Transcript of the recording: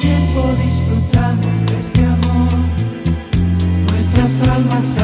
tiempo disfrutamos de este amor, nuestras almas se